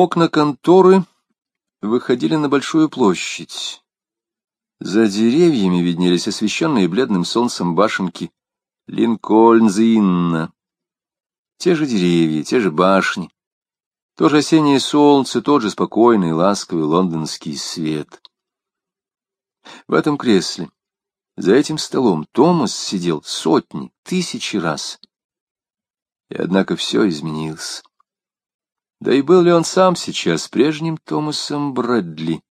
Окна конторы выходили на большую площадь. За деревьями виднелись освещенные бледным солнцем башенки Линкольнзинна. Те же деревья, те же башни, то же осеннее солнце, тот же спокойный, ласковый лондонский свет. В этом кресле, за этим столом, Томас сидел сотни, тысячи раз. И однако все изменилось. Да и был ли он сам сейчас прежним Томасом Брэдли,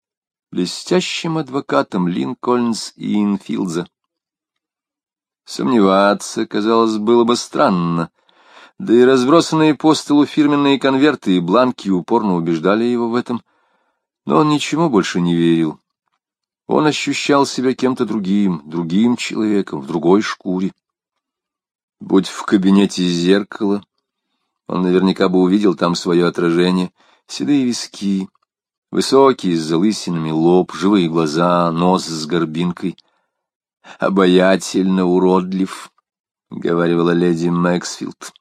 блестящим адвокатом Линкольнс и Инфилдза? Сомневаться, казалось, было бы странно, да и разбросанные по столу фирменные конверты и бланки упорно убеждали его в этом, но он ничему больше не верил. Он ощущал себя кем-то другим, другим человеком, в другой шкуре. Будь в кабинете зеркало, он наверняка бы увидел там свое отражение, седые виски, высокий с залысинами лоб, живые глаза, нос с горбинкой. «Обаятельно уродлив», — говорила леди Мэксфилд.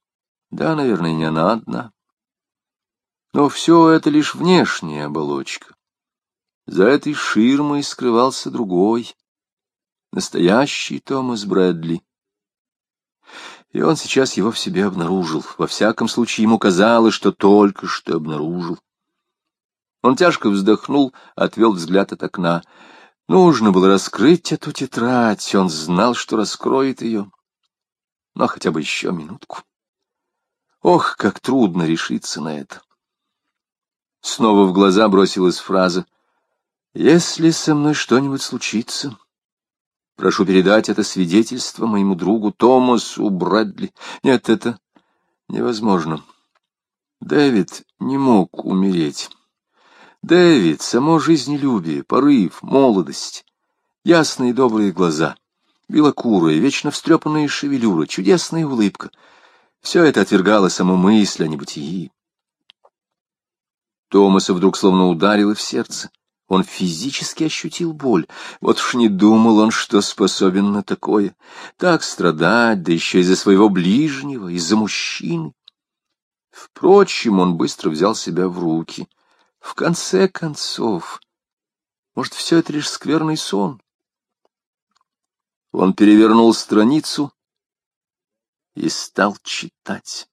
Да, наверное, не она одна. Но все это лишь внешняя оболочка. За этой ширмой скрывался другой, настоящий Томас Брэдли. И он сейчас его в себе обнаружил. Во всяком случае, ему казалось, что только что обнаружил. Он тяжко вздохнул, отвел взгляд от окна. Нужно было раскрыть эту тетрадь, он знал, что раскроет ее. Но хотя бы еще минутку. Ох, как трудно решиться на это. Снова в глаза бросилась фраза «Если со мной что-нибудь случится...» Прошу передать это свидетельство моему другу Томасу Брэдли. Нет, это невозможно. Дэвид не мог умереть. Дэвид — само жизнелюбие, порыв, молодость, ясные добрые глаза, белокурая, вечно встрепанная шевелюра, чудесная улыбка. Все это отвергало саму мысль о небытии. Томаса вдруг словно ударило в сердце. Он физически ощутил боль. Вот уж не думал он, что способен на такое. Так страдать, да еще из-за своего ближнего, из-за мужчины. Впрочем, он быстро взял себя в руки. В конце концов, может, все это лишь скверный сон? Он перевернул страницу и стал читать.